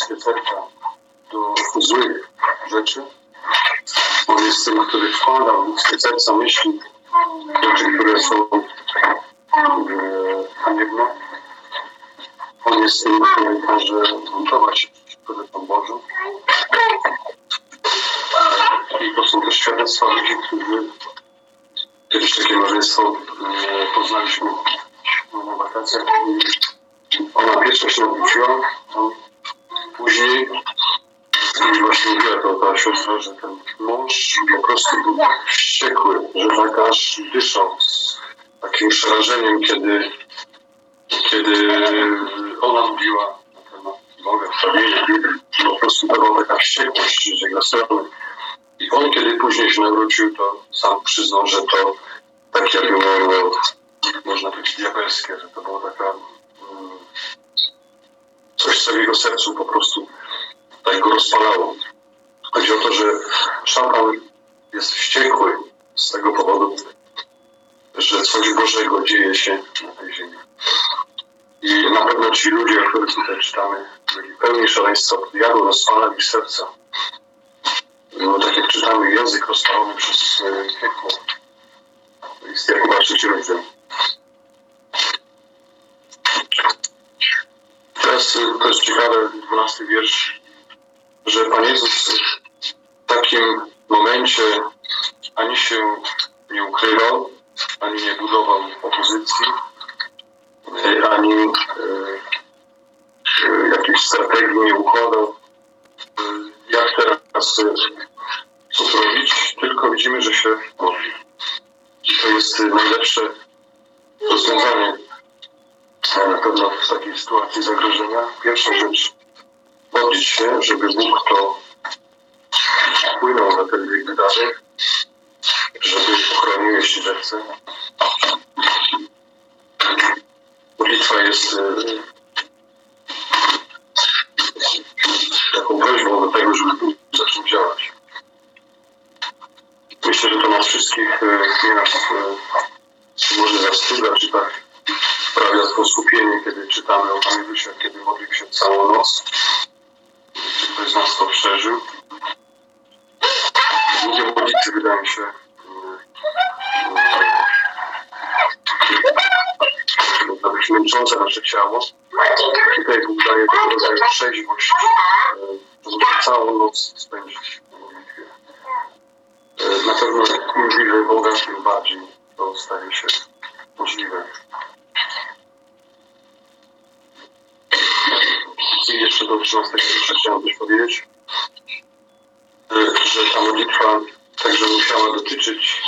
serca do złych rzeczy. On jest tym, który wkłada w ludzkie serca myśli, rzeczy, które są e, haniebne. On jest tym, który każe buntować przeciwko Bożym. I to są też świadectwa ludzi, którzy kiedyś takie małżeństwo e, poznaliśmy na wakacjach. Ona pierwsza się odwróciła, później właśnie mówiła to ta siostra, że ten mąż po prostu był wściekły, że tak aż dyszał z takim przerażeniem, kiedy, kiedy ona mówiła na temat Boga, prawienia, po prostu to była taka wściekłość z jego strony. I on, kiedy później się nawrócił, to sam przyznał, że to tak jakby było, można powiedzieć, diabelskie, że to było taka coś, co w jego sercu po prostu tak go rozpalało. Chodzi o to, że szatan jest wściekły z tego powodu, że coś Bożego dzieje się na tej ziemi. I na pewno ci ludzie, o których tutaj czytamy, byli pełni szaleństwa, diabeł rozpala ich serca. No, tak jak czytamy, język rozpalony przez e, piekło. Jest Jakuba trzeci rozdział. Jest ciekawe, 12 wiersz, że Pan Jezus w takim momencie ani się nie ukrywał, ani nie budował opozycji, e, ani e, jakiejś strategii nie układał. E, Jak teraz e, co zrobić, tylko widzimy, że się modli. I to jest najlepsze rozwiązanie e, na pewno w takiej sytuacji zagrożenia. Pierwsza rzecz, modlić się, żeby Bóg to wpłynął na ten bieg wydarzeń, żeby ochronił, jeśli zechce. Modlitwa jest e, taką prośbą do tego, żeby Bóg zaczął działać. Myślę, że to nas wszystkich, e, nie nas e, może zastyga, czy tak sprawia to kiedy czytamy o Panu Jezusie, kiedy modlił się całą noc. Czy ktoś z nas to przeżył? Długie modlitwy wydają się mm, mm, nawet męczące nasze ciało. Tutaj Bóg daje tego rodzaju trzeźwość, e, żeby całą noc spędzić w modlitwie. E, Na pewno im bliżej Boga, tym bardziej to staje się możliwe. I jeszcze do 13 wiersza chciałem coś powiedzieć, e, że ta modlitwa także musiała dotyczyć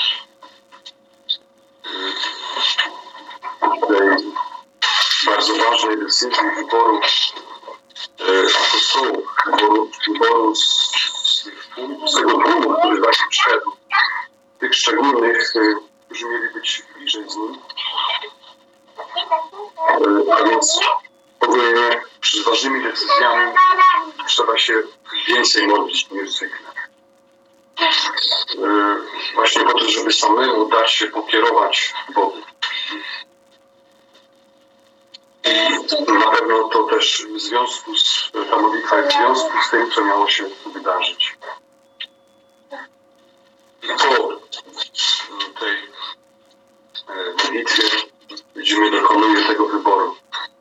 e, tej bardzo ważnej decyzji wyboru e, apostołów, wyboru, wyboru z, z, tego tłumu, który właśnie przyszedł, tych szczególnych, którzy mieli być bliżej z nim. A więc ogólnie przed ważnymi decyzjami trzeba się więcej modlić niż zwykle. Właśnie po to, żeby samemu dać się pokierować Bogu. I na pewno to też w związku z, ta modlitwa w związku z tym, co miało się wydarzyć. I po tej e, modlitwie widzimy, dokonuje tego wyboru.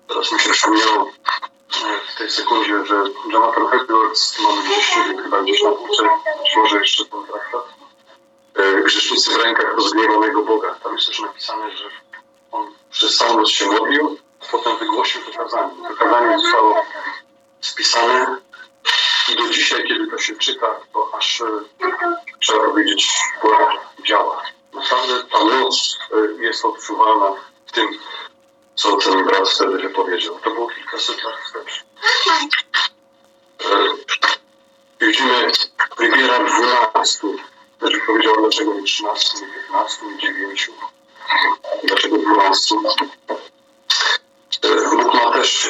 Teraz mi się przypomniało e, w tej sekundzie, że Jonathan Edwards, mamy gdzieś, nie wiem, chyba gdzieś na półce, być może jeszcze ten traktat, e, Grzesznicy w rękach rozgniewanego Boga. Tam jest też napisane, że on przez całą noc się modlił, potem wygłosił to kazanie. To kazanie zostało spisane i do dzisiaj, kiedy to się czyta, to aż e, trzeba powiedzieć, pora działa. Naprawdę ta moc e, jest odczuwalna w tym, co ten brat wtedy wypowiedział. To było kilkaset lat wstecz. E, Widzimy wybiera 12. Też powiedział, dlaczego nie 13, nie 15, nie 9. Dlaczego 12? E, Bóg ma też,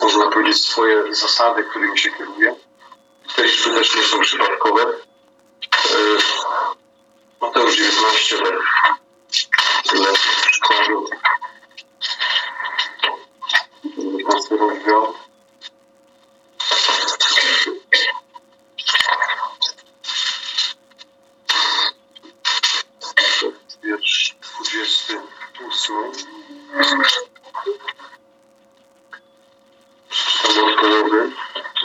można powiedzieć, swoje zasady, którymi się kieruje. Te liczby też nie są przypadkowe. E, Mateusz 19 lat. Przykładu. 19 rozdział. Wiersz 28. Przeczytam od połowy.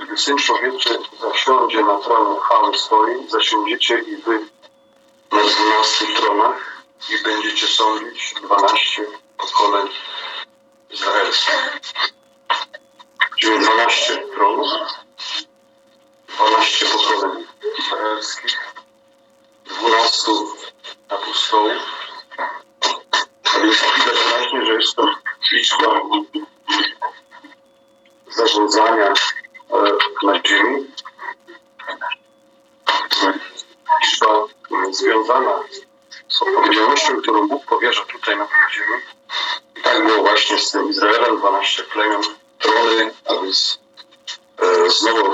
Gdy Syn Człowieczy zasiądzie na tron chwały swojej, zasiądziecie i wy na dwunastu tronach i będziecie sądzić dwanaście pokoleń izraelskich. Czyli dwanaście tronów, dwanaście pokoleń izraelskich, dwunastu apostołów. A więc widać wyraźnie, że jest to liczba zarządzania e, na ziemi. Liczba związana z odpowiedzialnością, którą Bóg powierza tutaj na tej ziemi. I tak było właśnie z tym Izraelem, 12 plemion, trony, a więc e, znowu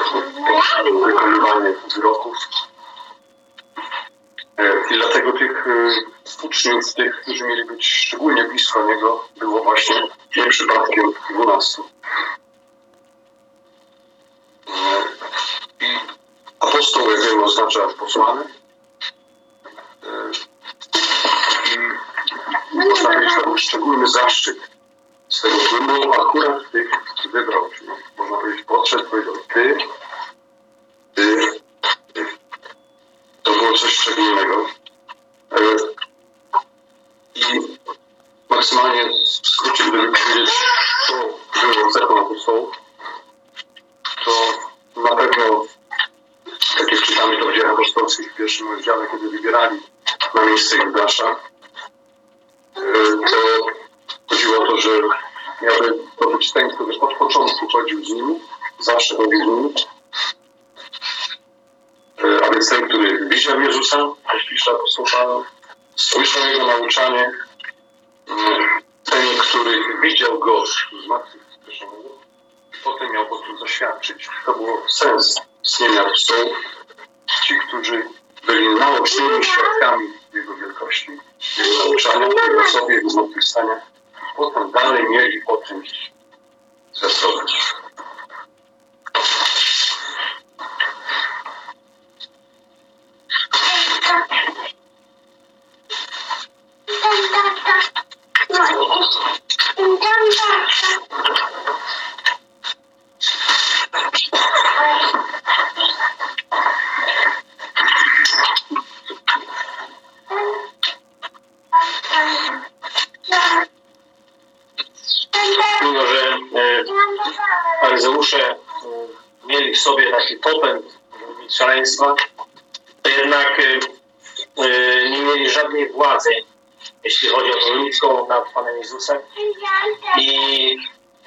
wykonywanie wyroków. E, I dlatego tych e, uczniów, tych, którzy mieli być szczególnie blisko Niego, było właśnie nie przypadkiem 12. E, I apostoł, jak wiemy, oznacza posłany. Był szczególny zaszczyt z tego tłumu, akurat tych wybrał. Czyli można powiedzieć, podszedł, powiedział ty, ty, ty. To było coś szczególnego. E, I maksymalnie w skrócie, gdyby powiedzieć, co było cechą apostołów, to na pewno, tak jak czytamy to w dziejach apostolskich w pierwszym rozdziale, kiedy wybierali na miejsce Judasza, to chodziło o to, że miałby to być ten, który od początku chodził z nimi, zawsze chodził z nimi, E, a więc ten, który widział Jezusa, apostoł Paweł, słyszał Jego nauczanie, mm, ten, który widział Go z zmartwychwzkrzesionego, i potem miał po tym zaświadczyć. To było sens istnienia apostołów. Ci, którzy byli naocznymi świadkami Jego wielkości, Jego osobie, Jego zmartwychwstania, potem dalej mieli o tym zwiastować. Że e, faryzeusze e, mieli w sobie taki popęd szaleństwa, to jednak e, e, nie mieli żadnej władzy, jeśli chodzi o tą ludzką nad Panem Jezusem. I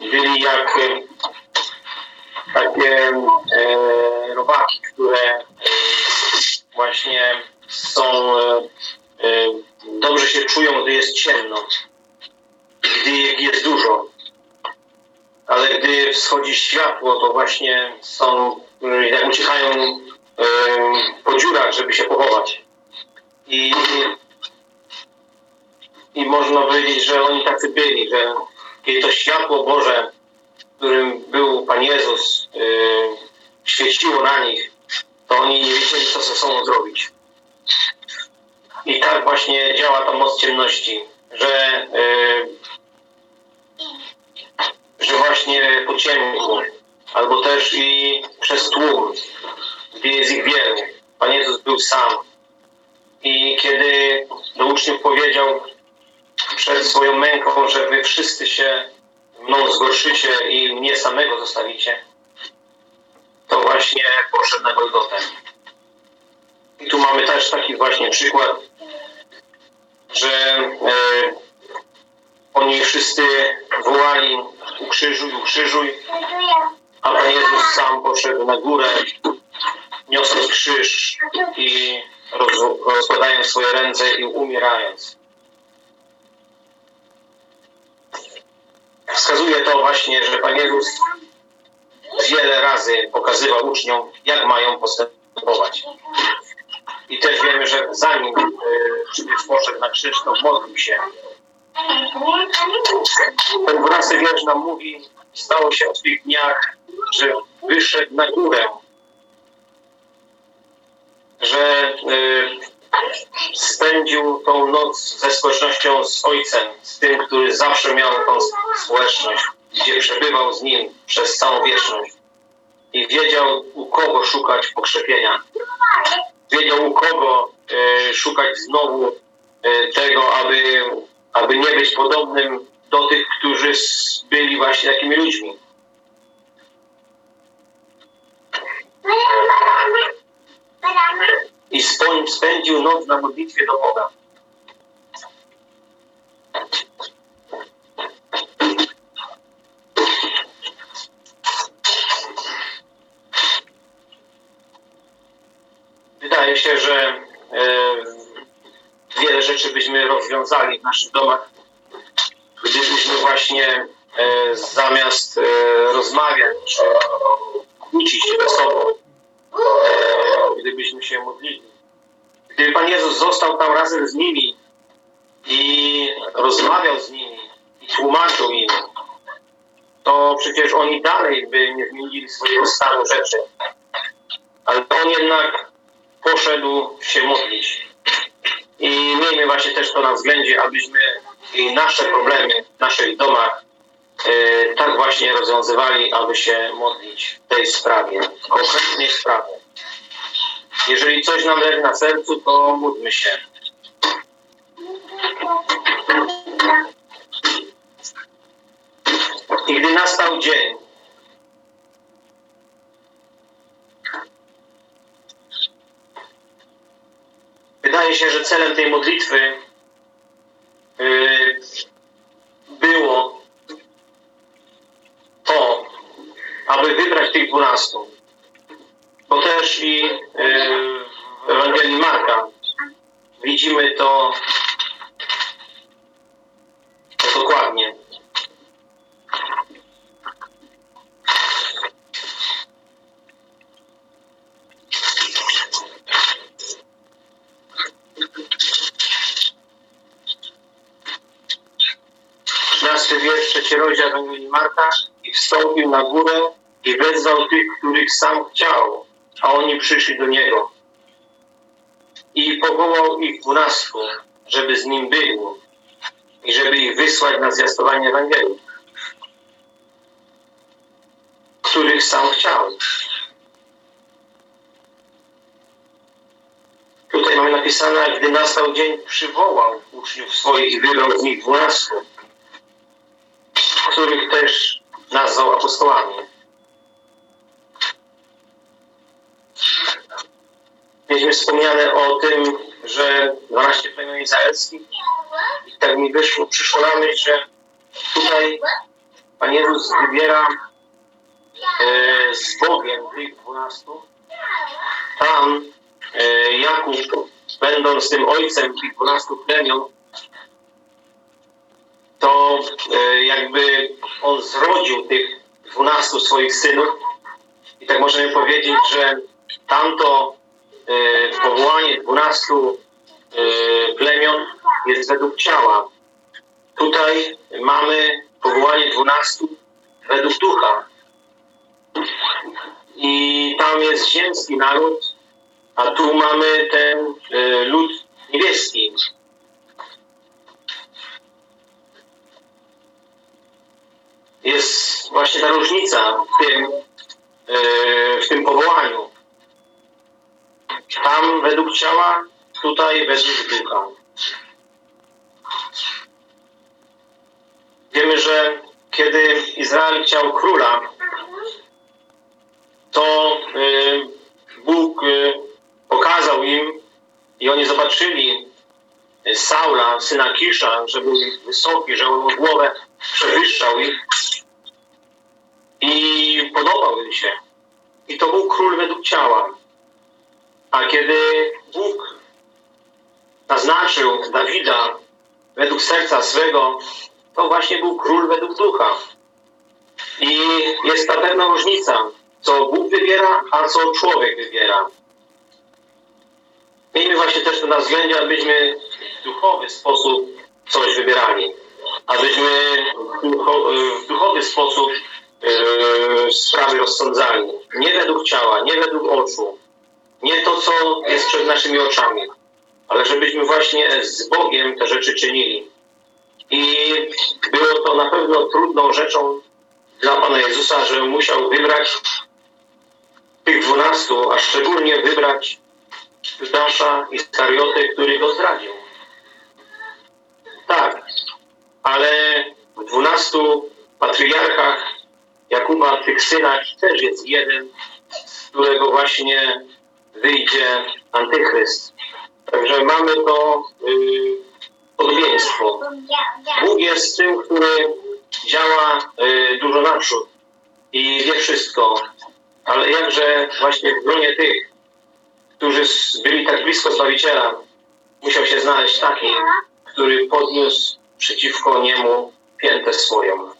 byli jak e, takie e, robaki, które e, właśnie są, e, e, dobrze się czują, gdy jest ciemno, gdy jest dużo ale gdy wschodzi światło, to właśnie są, y, jak uciekają y, po dziurach, żeby się pochować. I, I można powiedzieć, że oni tacy byli, że kiedy to światło Boże, którym był Pan Jezus, y, świeciło na nich, to oni nie wiedzieli, co ze sobą zrobić. I tak właśnie działa ta moc ciemności, że że właśnie po ciemku, albo też i przez tłum, gdzie jest ich wielu. Pan Jezus był sam. I kiedy do uczniów powiedział, przed swoją męką, że wy wszyscy się mną zgorszycie i mnie samego zostawicie, to właśnie poszedł na Golgotę. I tu mamy też taki właśnie przykład, że e, oni wszyscy wołali ukrzyżuj, ukrzyżuj, a Pan Jezus sam poszedł na górę, niosąc krzyż i roz, rozkładając swoje ręce i umierając. Wskazuje to właśnie, że Pan Jezus wiele razy pokazywał uczniom, jak mają postępować. I też wiemy, że zanim y, poszedł na krzyż, to modlił się. Ten 12 wiersz nam mówi, stało się w tych dniach, że wyszedł na górę, że y, spędził tą noc ze społecznością z Ojcem, z tym, który zawsze miał tą społeczność, gdzie przebywał z Nim przez całą wieczność. I wiedział, u kogo szukać pokrzepienia. Wiedział, u kogo y, szukać znowu y, tego, aby, aby nie być podobnym do tych, którzy byli właśnie takimi ludźmi. I spędził noc na modlitwie do Boga. Wydaje się, że wiele rzeczy byśmy rozwiązali w naszych domach, gdybyśmy właśnie e, zamiast e, rozmawiać czy kłócić się ze sobą, e, gdybyśmy się modlili. Gdyby Pan Jezus został tam razem z nimi i rozmawiał z nimi i tłumaczył im, to przecież oni dalej by nie zmienili swojego stanu rzeczy. Ale on jednak poszedł się modlić. I miejmy właśnie też to na względzie, abyśmy nasze problemy w naszych domach e, tak właśnie rozwiązywali, aby się modlić w tej sprawie, w konkretnej sprawie. Jeżeli coś nam leży na sercu, to módlmy się. I gdy nastał dzień, wydaje się, że celem tej modlitwy yy, było to, aby wybrać tych dwunastu. Bo też i yy, w Ewangelii Marka widzimy to, to dokładnie. Trzynasty wiersz, trzeci rozdział Ewangelii Marka i wstąpił na górę i wezwał tych, których sam chciał, a oni przyszli do niego. I powołał ich dwunastu, żeby z nim był i żeby ich wysłać na zwiastowanie Ewangelii, których sam chciał. Tutaj mamy napisane, gdy nastał dzień, przywołał uczniów swoich i wybrał z nich dwunastu, których też nazwał apostołami. Mieliśmy wspomniane o tym, że 12 plemion izraelskich tak mi wyszło, przyszło na myśl, że tutaj Pan Jezus wybiera e, z Bogiem tych dwunastu. Tam e, Jakub, będąc tym ojcem tych dwunastu plemion, to e, jakby on zrodził tych dwunastu swoich synów i tak możemy powiedzieć, że tamto e, powołanie dwunastu e, plemion jest według ciała. Tutaj mamy powołanie dwunastu według ducha. I tam jest ziemski naród, a tu mamy ten lud niebieski. Jest właśnie ta różnica w tym, e, w tym powołaniu. Tam według ciała, tutaj według ducha. kiedy Izrael chciał króla, to y, Bóg y, pokazał im i oni zobaczyli Saula, syna Kisza, że był wysoki, że jego głowę przewyższał ich i podobał im się. I to był król według ciała. A kiedy Bóg naznaczył Dawida według serca swego, to właśnie był król według ducha. I jest ta pewna różnica, co Bóg wybiera, a co człowiek wybiera. Miejmy właśnie też to na względzie, abyśmy w duchowy sposób coś wybierali. Abyśmy w ducho- w duchowy sposób sprawy rozsądzali. Nie według ciała, nie według oczu. Nie to, co jest przed naszymi oczami. Ale żebyśmy właśnie z Bogiem te rzeczy czynili. I było to na pewno trudną rzeczą dla Pana Jezusa, że musiał wybrać tych dwunastu, a szczególnie wybrać Judasza Iskariotę, który go zdradził. Tak, ale w dwunastu patriarchach Jakuba, tych synach, też jest jeden, z którego właśnie wyjdzie Antychryst. Także mamy to yy, podobieństwo. Bóg jest tym, który działa y, dużo naprzód i wie wszystko, ale jakże właśnie w gronie tych, którzy byli tak blisko Zbawiciela, musiał się znaleźć taki, który podniósł przeciwko niemu piętę swoją.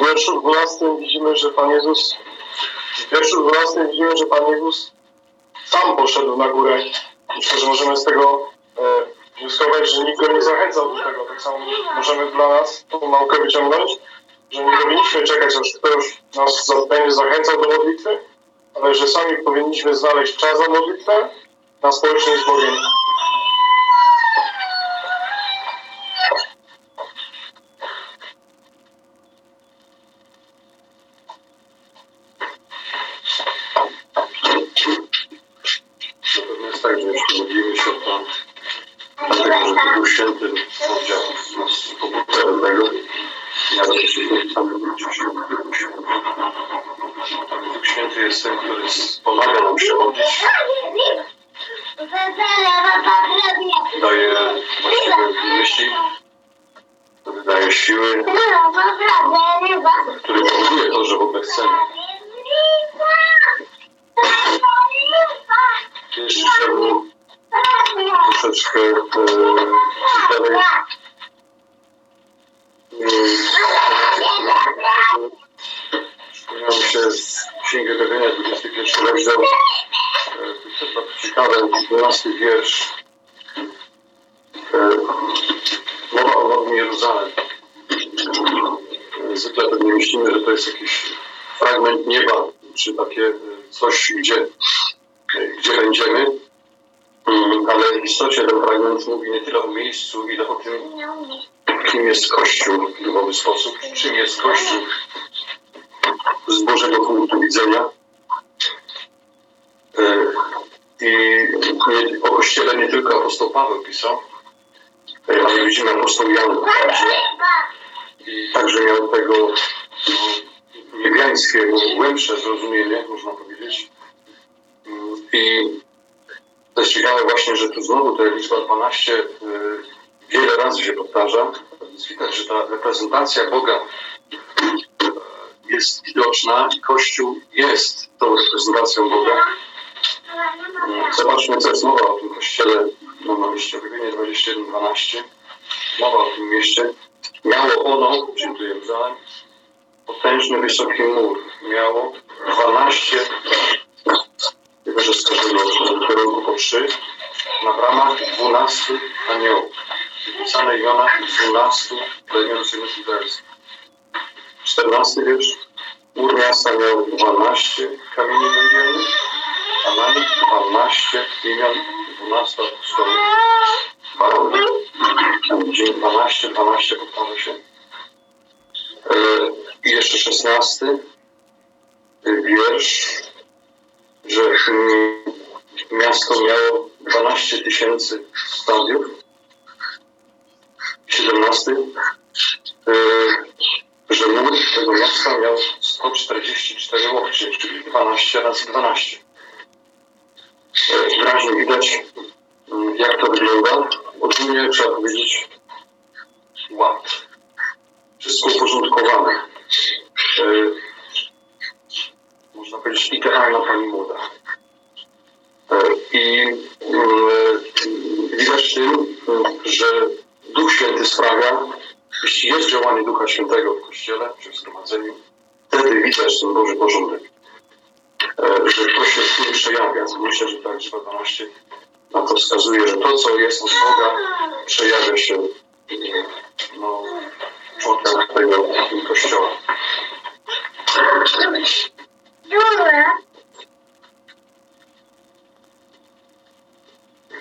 W wierszu 12 widzimy, że Pan Jezus w wierszu 12 widzimy, że Pan Jezus sam poszedł na górę. Myślę, że możemy z tego e, wnioskować, że nikt go nie zachęcał do tego. Tak samo możemy dla nas tą naukę wyciągnąć, że nie powinniśmy czekać, aż ktoś nas będzie zachęcał do modlitwy, ale że sami powinniśmy znaleźć czas na modlitwę, na społeczność z Bogiem. Święty oddział z nas pobudzowego, ja się sam Święty jest tym, który pomaga nam modlić, daje właściwe myśli, który daje siły, który powoduje to, że w ogóle chcemy. Jeszcze chciałbym troszeczkę dalej Przypomniał mi się z Księgi Objawienia, 21 rozdział. To jest bardzo ciekawe, 12 wiersz. E, Mowa o Nowym Jeruzalem. Zwykle pewnie myślimy, że to jest jakiś fragment nieba, czy takie coś, gdzie, gdzie będziemy. Ale w istocie ten fragment mówi nie tyle o miejscu, ile o tym, kim jest Kościół w duchowy sposób, czym jest Kościół z Bożego punktu widzenia. E, I o Kościele nie tylko apostoł Paweł pisał, e, ale widzimy apostoł Jan także. I także miał tego no, niebiańskie, głębsze zrozumienie, można powiedzieć. I to jest ciekawe właśnie, że tu znowu ta liczba 12 y, wiele razy się powtarza. Więc widać, że ta reprezentacja Boga y, jest widoczna i Kościół jest tą reprezentacją Boga. Y, Zobaczmy, co jest mowa o tym Kościele no, na mieście Objawienie 21-12. Mowa o tym mieście. Miało ono, tu Jeruzalem, potężny, wysoki mur. Miało 12 tylko że z każdego kierunku po trzy, na bramach dwunastu aniołów. Wypisane imiona dwunastu legionów Izraelskich. Czternasty wiersz. Mur miasta miał dwanaście kamieni węgielnych, a na nich dwanaście imion dwunastu apostołów. Barony. Dzień 12 12, 12 powtarza się. E, I jeszcze 16 wiersz, że mm, miasto miało 12 tysięcy stadiów. 17 e, że mur tego miasta miał 144 łokcie, czyli 12 razy 12. E, Wyraźnie widać, mm, jak to wygląda. Ogólnie trzeba powiedzieć ład. Wszystko uporządkowane. Można powiedzieć idealna pani młoda. E, I mm, widać tym, że Duch Święty sprawia, jeśli jest działanie Ducha Świętego w Kościele czy w zgromadzeniu, wtedy widać ten Boży porządek. E, Że to się w tym przejawia. Myślę, że tak Liczba 12 na to wskazuje, że to, co jest od Boga, przejawia się no, członkach tego Kościoła.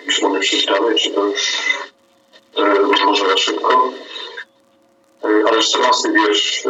Czy mogę przejść dalej, czy to już e, może za szybko? E, ale 14 wiersz. E,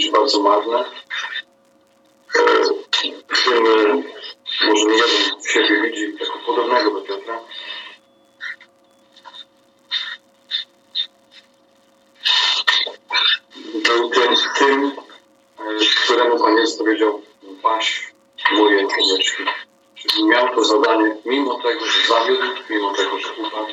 powiedzieć, bardzo marne. W e, może nie jeden siebie widzi jako podobnego do Piotra. Był tym, tym e, któremu Pan powiedział, paś moje konieczki. Czyli miał to zadanie, mimo tego, że zawiódł, mimo tego, że upadł,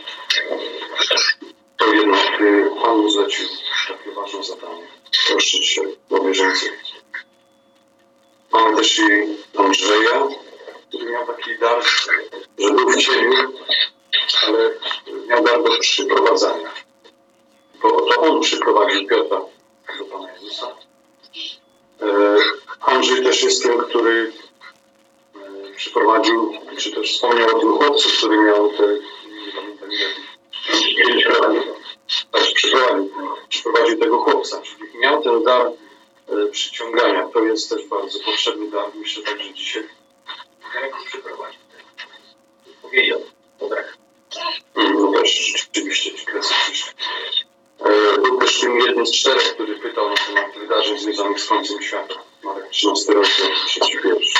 to jednak e, Pan mu zlecił takie ważne zadanie. Troszczyć się o wierzących. Mamy też i Andrzeja, który miał taki dar, że był w cieniu, ale miał dar do przyprowadzania. Bo to on przyprowadził Piotra do Pana Jezusa. E, Andrzej też jest tym, który e, przyprowadził, czy też wspomniał o tym chłopcu, który miał te, nie pamiętam pięć lat. Tak, przyprowadził, przyprowadził tego chłopca, dar e, przyciągania. To jest też bardzo potrzebny dar. Myślę także dzisiaj. Jak go przyprowadził? Powiedział. Dobra. Mm, No też rzeczywiście ci klasycznie. E, Był też tym jednym z czterech, który pytał na temat wydarzeń związanych z końcem świata. Marek 13 rozdział, trzeci wiersz.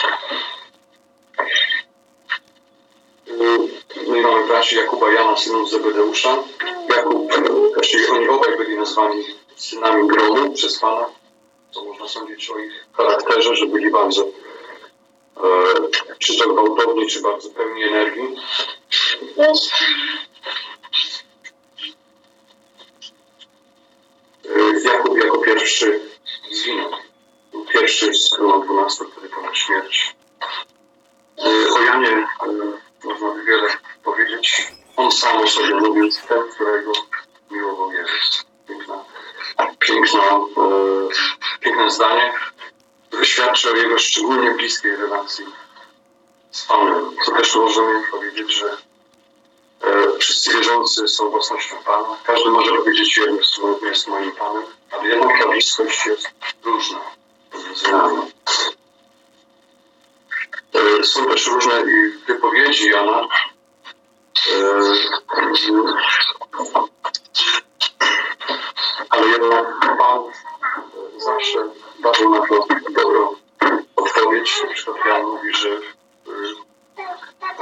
No i mamy braci Jakuba, Jana, synów Zebedeusza. Jakub, właściwie oni obaj byli nazwani synami gromu przez Pana. Co można sądzić o ich charakterze, że byli bardzo e, czy to gwałtowni, czy bardzo pełni energii. E, Jakub jako pierwszy zginął. Był pierwszy z grona dwunastu, który ponad śmierć. E, O Janie e, można by wiele powiedzieć. On sam o sobie mówił, ten, którego miłował Jezus. Piękne zdanie, które świadczy o jego szczególnie bliskiej relacji z Panem. Co też możemy powiedzieć, że E, Wszyscy wierzący są własnością Pana. Każdy może powiedzieć, Jezus jest moim Panem, ale jednak ta bliskość jest różna pomiędzy nami. E, Są też różne wypowiedzi Jana. E, Ale jednak Pan zawsze dawał na to dobrą odpowiedź. Na przykład Jan mówi, że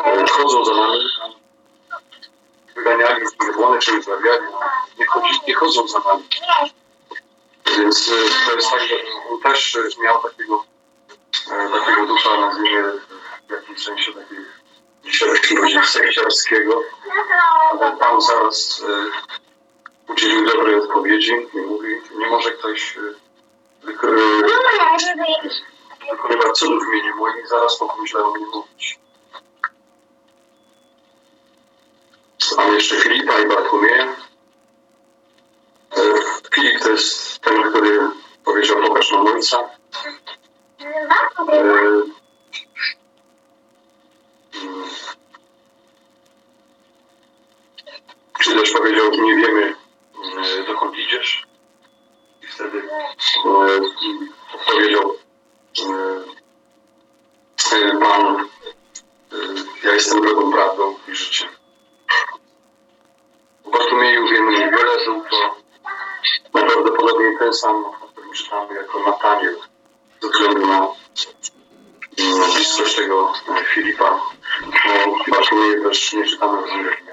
e, chodzą za nami, wyganiali z demony czy uzdrawiali, nie, chodzi, nie chodzą za nami. Więc e, to jest tak, że on też miał takiego, e, takiego ducha, nazwijmy w jakimś sensie takiej Sekciarskiego. Ale Pan zaraz udzielił dobrej odpowiedzi i mówi, nie może ktoś wykonywać cudów w imieniu moim, zaraz mogą źle o mnie mówić. Mam jeszcze Filipa i Bartłomieja. E, Filip to jest ten, który powiedział pokaż nam ojca. E, Czy też powiedział, nie wiemy e, dokąd idziesz. Wtedy e, powiedział e, Pan, e, ja jestem drogą, prawdą i życiem. O Bartłomieju wiemy niewiele, był to najprawdopodobniej ten sam, o którym czytamy jako Nataniel, ze względu na bliskość tego Filipa. O Bartłomieju też nie czytamy w Ewangelii